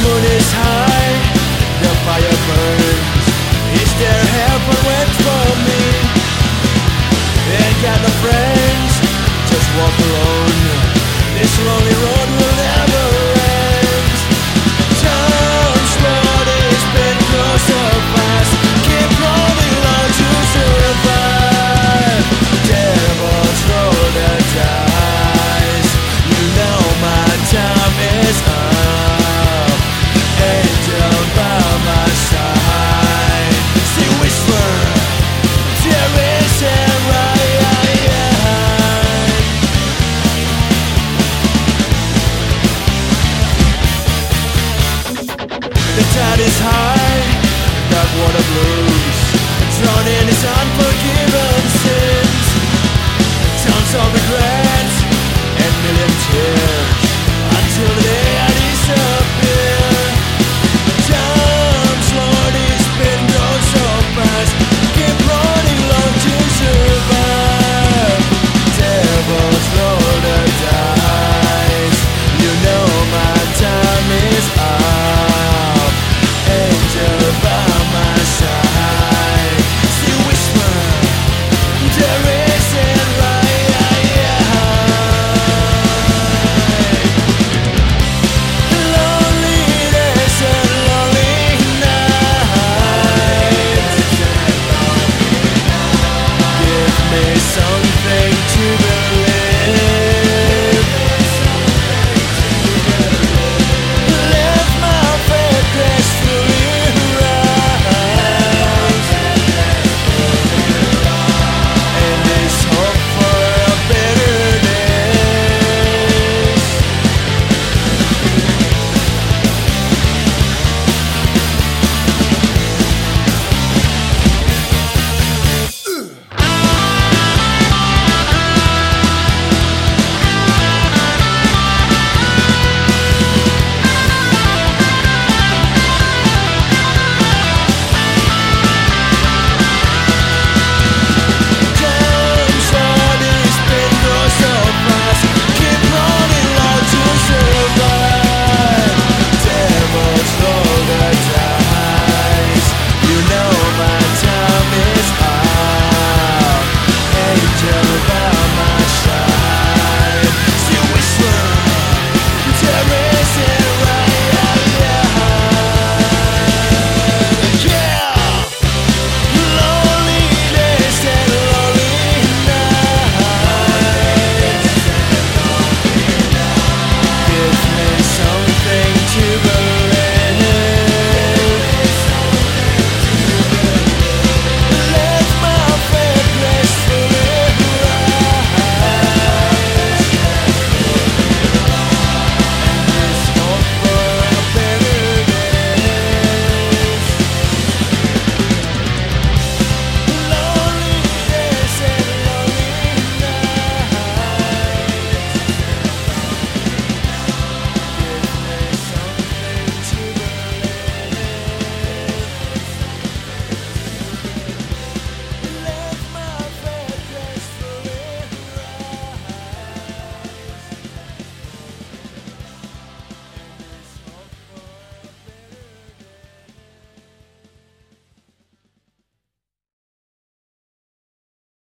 moon is high, the fire burns. Is there heaven wait for me? Ain't got no friends, just walk alone. This lonely road will never water blues, drowned in his unforgiven sins. Towns of me something to do.